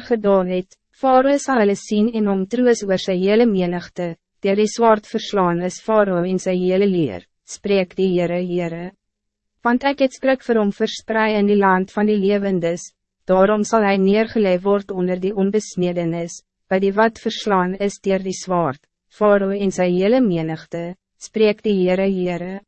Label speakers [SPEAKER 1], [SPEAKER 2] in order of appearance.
[SPEAKER 1] gedaan het, Faro sal hulle sien en om troos oor sy hele menigte, dier die zwaard verslaan is Faro in sy hele leer, spreek die Heere Heere. Want ek het skrik vir hom versprei in die land van die levendes, daarom zal hij neergeleid worden onder die onbesnedenis, bij die wat verslaan is dier die zwaard, Faro in sy hele menigte, spreek die Heere Heere.